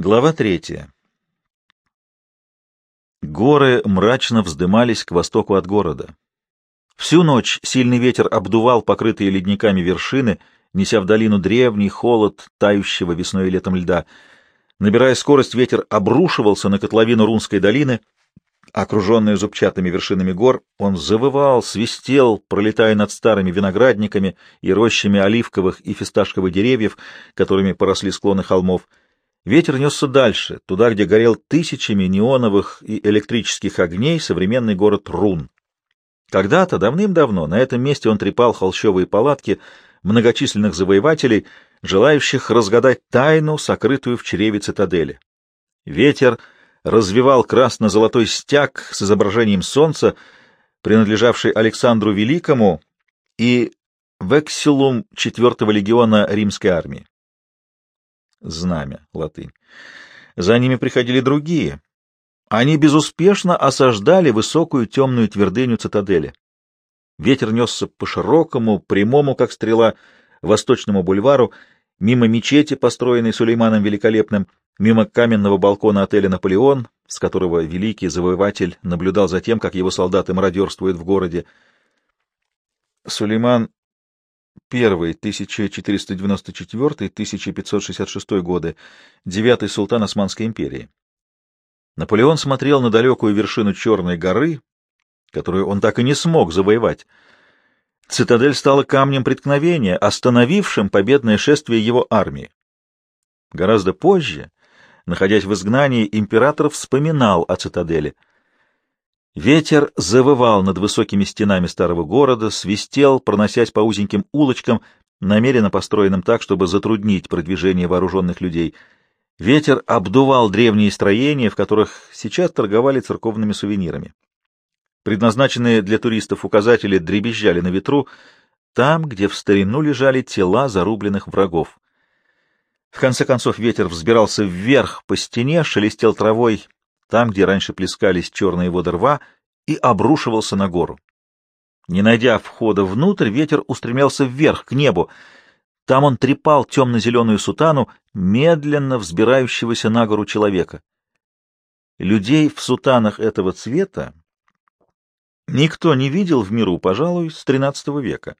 Глава третья. Горы мрачно вздымались к востоку от города. Всю ночь сильный ветер обдувал покрытые ледниками вершины, неся в долину древний холод тающего весной и летом льда. Набирая скорость, ветер обрушивался на котловину Рунской долины. Окруженный зубчатыми вершинами гор, он завывал, свистел, пролетая над старыми виноградниками и рощами оливковых и фисташковых деревьев, которыми поросли склоны холмов — Ветер несся дальше, туда, где горел тысячами неоновых и электрических огней современный город Рун. Когда-то, давным-давно, на этом месте он трепал холщовые палатки многочисленных завоевателей, желающих разгадать тайну, сокрытую в чреве цитадели. Ветер развивал красно-золотой стяг с изображением солнца, принадлежавший Александру Великому и вексилум четвертого легиона римской армии знамя, латынь. За ними приходили другие. Они безуспешно осаждали высокую темную твердыню цитадели. Ветер несся по широкому, прямому, как стрела, восточному бульвару, мимо мечети, построенной Сулейманом Великолепным, мимо каменного балкона отеля «Наполеон», с которого великий завоеватель наблюдал за тем, как его солдаты мародерствуют в городе. Сулейман 1494-1566 годы, девятый султан Османской империи. Наполеон смотрел на далекую вершину Черной горы, которую он так и не смог завоевать. Цитадель стала камнем преткновения, остановившим победное шествие его армии. Гораздо позже, находясь в изгнании, император вспоминал о цитадели — Ветер завывал над высокими стенами старого города, свистел, проносясь по узеньким улочкам, намеренно построенным так, чтобы затруднить продвижение вооруженных людей. Ветер обдувал древние строения, в которых сейчас торговали церковными сувенирами. Предназначенные для туристов указатели дребезжали на ветру, там, где в старину лежали тела зарубленных врагов. В конце концов ветер взбирался вверх по стене, шелестел травой там, где раньше плескались черные воды рва, и обрушивался на гору. Не найдя входа внутрь, ветер устремлялся вверх, к небу. Там он трепал темно-зеленую сутану, медленно взбирающегося на гору человека. Людей в сутанах этого цвета никто не видел в миру, пожалуй, с XIII века.